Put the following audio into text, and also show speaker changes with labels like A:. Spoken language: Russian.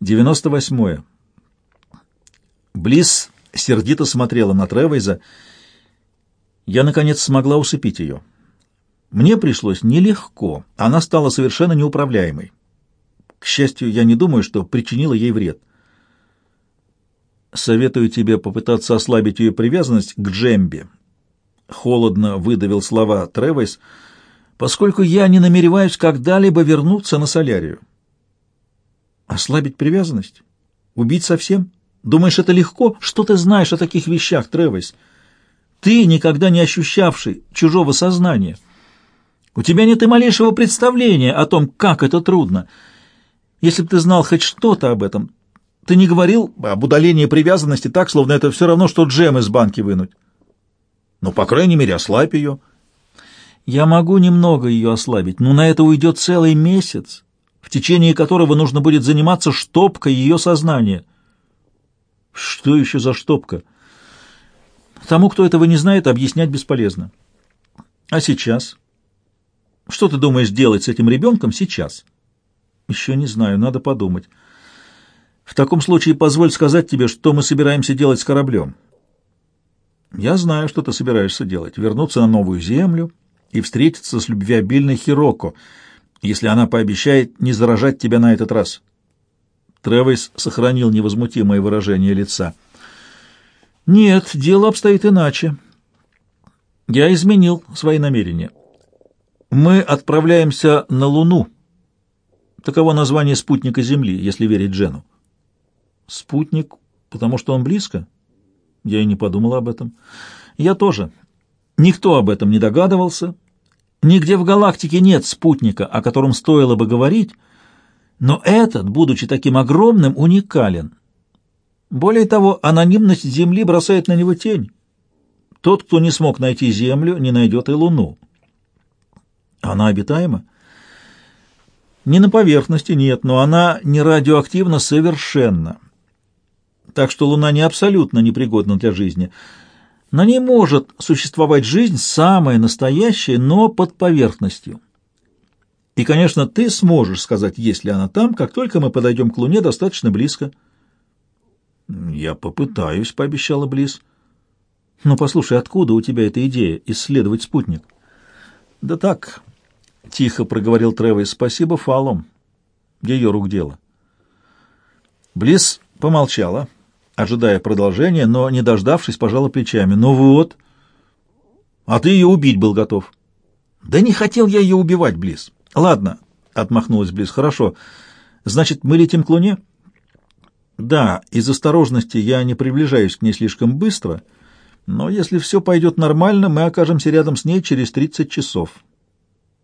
A: 98. Близ сердито смотрела на Тревейза. Я, наконец, смогла усыпить ее. Мне пришлось нелегко, она стала совершенно неуправляемой. К счастью, я не думаю, что причинила ей вред. Советую тебе попытаться ослабить ее привязанность к Джембе. Холодно выдавил слова Тревейс, поскольку я не намереваюсь когда-либо вернуться на солярию. Ослабить привязанность? Убить совсем? Думаешь, это легко? Что ты знаешь о таких вещах, Тревис? Ты, никогда не ощущавший чужого сознания. У тебя нет и малейшего представления о том, как это трудно. Если бы ты знал хоть что-то об этом, ты не говорил об удалении привязанности так, словно это все равно, что джем из банки вынуть. Ну, по крайней мере, ослабь ее. Я могу немного ее ослабить, но на это уйдет целый месяц в течение которого нужно будет заниматься штопкой ее сознания. Что еще за штопка? Тому, кто этого не знает, объяснять бесполезно. А сейчас? Что ты думаешь делать с этим ребенком сейчас? Еще не знаю, надо подумать. В таком случае позволь сказать тебе, что мы собираемся делать с кораблем. Я знаю, что ты собираешься делать. Вернуться на новую землю и встретиться с любвеобильной Хироко — если она пообещает не заражать тебя на этот раз. Тревис сохранил невозмутимое выражение лица. Нет, дело обстоит иначе. Я изменил свои намерения. Мы отправляемся на Луну. Таково название спутника Земли, если верить Джену. Спутник, потому что он близко? Я и не подумал об этом. Я тоже. Никто об этом не догадывался, Нигде в галактике нет спутника, о котором стоило бы говорить, но этот, будучи таким огромным, уникален. Более того, анонимность Земли бросает на него тень. Тот, кто не смог найти Землю, не найдет и Луну. Она обитаема? Не на поверхности нет, но она не радиоактивна совершенно. Так что Луна не абсолютно непригодна для жизни — на ней может существовать жизнь самая настоящая, но под поверхностью. И, конечно, ты сможешь сказать, есть ли она там, как только мы подойдем к Луне достаточно близко. «Я попытаюсь», — пообещала Близ. «Ну, послушай, откуда у тебя эта идея исследовать спутник?» «Да так», — тихо проговорил Тревес, — «спасибо фалом. Ее рук дело». Близ помолчала ожидая продолжения, но, не дождавшись, пожала плечами. «Ну вот. А ты ее убить был готов». «Да не хотел я ее убивать, Близ». «Ладно», — отмахнулась Близ, — «хорошо. Значит, мы летим к Луне?» «Да, из осторожности я не приближаюсь к ней слишком быстро, но если все пойдет нормально, мы окажемся рядом с ней через 30 часов».